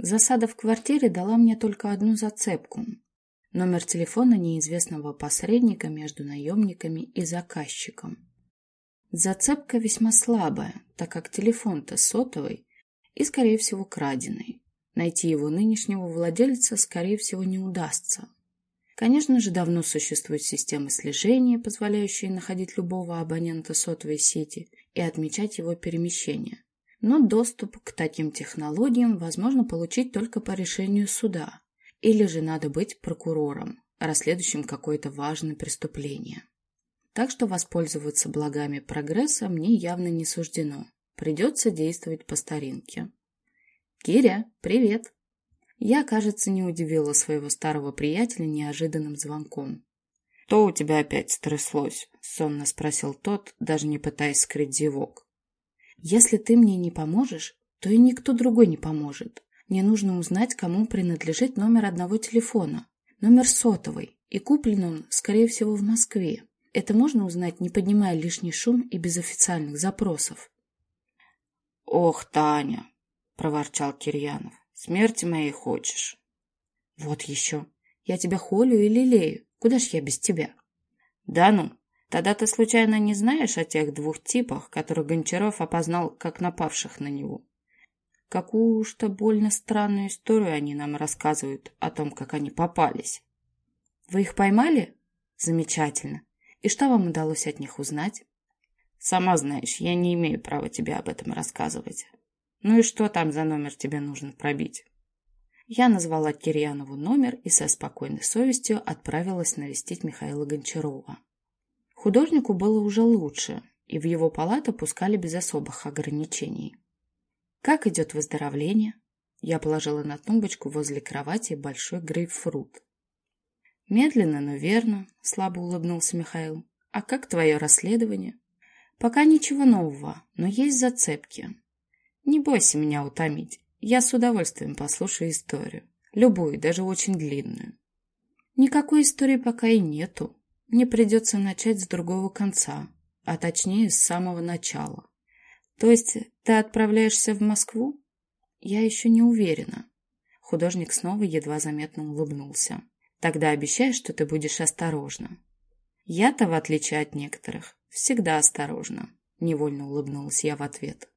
Засада в квартире дала мне только одну зацепку. Номер телефона неизвестного посредника между наемниками и заказчиком. Зацепка весьма слабая, так как телефон-то сотовый и, скорее всего, краденый. Найти его нынешнего владельца, скорее всего, не удастся. Конечно же, давно существуют системы слежения, позволяющие находить любого абонента сотовой сети и отмечать его перемещение. Но доступ к таким технологиям возможно получить только по решению суда, или же надо быть прокурором, расследующим какое-то важное преступление. Так что воспользоваться благами прогресса мне явно не суждено. Придется действовать по старинке. «Киря, привет!» Я, кажется, не удивила своего старого приятеля неожиданным звонком. «Что у тебя опять стряслось?» — сонно спросил тот, даже не пытаясь скрыть зевок. «Если ты мне не поможешь, то и никто другой не поможет. Мне нужно узнать, кому принадлежит номер одного телефона. Номер сотовый. И куплен он, скорее всего, в Москве. Это можно узнать, не поднимая лишний шум и без официальных запросов. «Ох, Таня!» — проворчал Кирьянов. «Смерти моей хочешь?» «Вот еще. Я тебя холю и лелею. Куда ж я без тебя?» «Да ну! Тогда ты случайно не знаешь о тех двух типах, которых Гончаров опознал как напавших на него? Какую уж-то больно странную историю они нам рассказывают о том, как они попались». «Вы их поймали?» «Замечательно. И что вам удалось от них узнать? Сама знаешь, я не имею права тебе об этом рассказывать. Ну и что там за номер тебе нужно пробить? Я назвала Кирьянову номер и со спокойной совестью отправилась навестить Михаила Гончарова. Художнику было уже лучше, и в его палату пускали без особых ограничений. «Как идет выздоровление?» Я положила на тумбочку возле кровати большой грейпфрут. Медленно, но верно, слабо улыбнулся Михаил. А как твое расследование? Пока ничего нового, но есть зацепки. Не бойся меня утомить. Я с удовольствием послушаю историю. Любую, даже очень длинную. Никакой истории пока и нету. Мне придется начать с другого конца, а точнее с самого начала. То есть ты отправляешься в Москву? Я еще не уверена. Художник снова едва заметно улыбнулся. Тогда обещай, что ты будешь осторожна. Я-то, в отличие от некоторых, всегда осторожна. Невольно улыбнулась я в ответ.